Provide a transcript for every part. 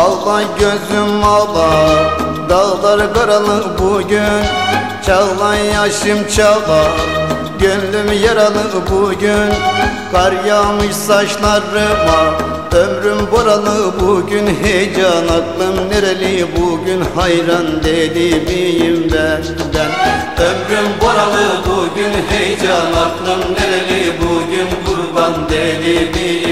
Ağla gözüm ağla Dağlar karalı bugün. Çağla yaşım çağla Gönlüm yaralı bugün. Kar yağmış saçlarıma Ömrüm boralı bugün. Heyecan aklım nereli bugün Hayran deli miyim ben, ben Ömrüm boralı bugün Heyecan aklım nereli bugün. Kurban deli miyim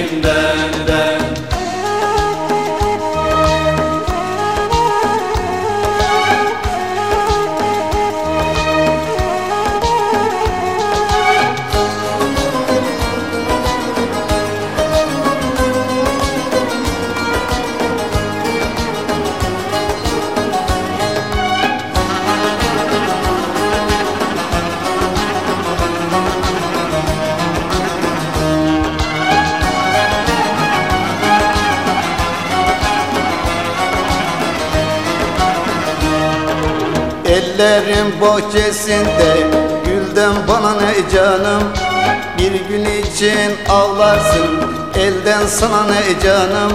Ellerin bahçesinde Gülden bana ne canım? Bir gün için ağlarsın Elden sana ne canım?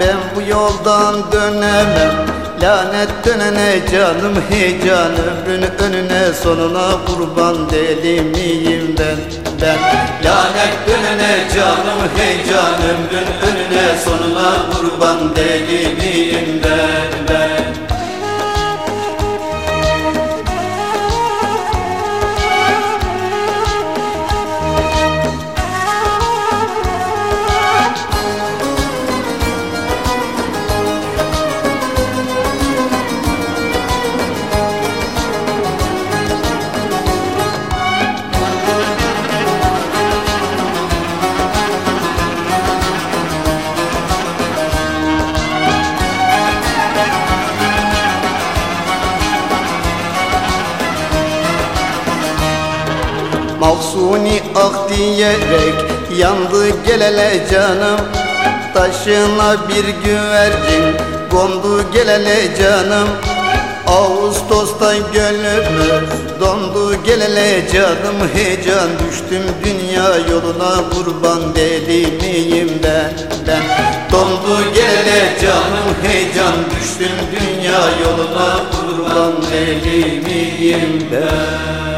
Ben bu yoldan dönemem Lanet dönene canım hey can Ömrün önüne sonuna kurban deli miyim ben ben. Lanet dönene canım hey can Ömrün önüne sonuna kurban deli miyim Mahsuni ah diyerek yandı gelele canım. Taşına bir güvercin kondu gelele canım. Ağustos'ta gönlümüz dondu gelele canım. Heyecan düştüm dünya yoluna kurban deli miyim ben ben. Dondu gelele canım heyecan düştüm dünya yoluna kurban deli miyim ben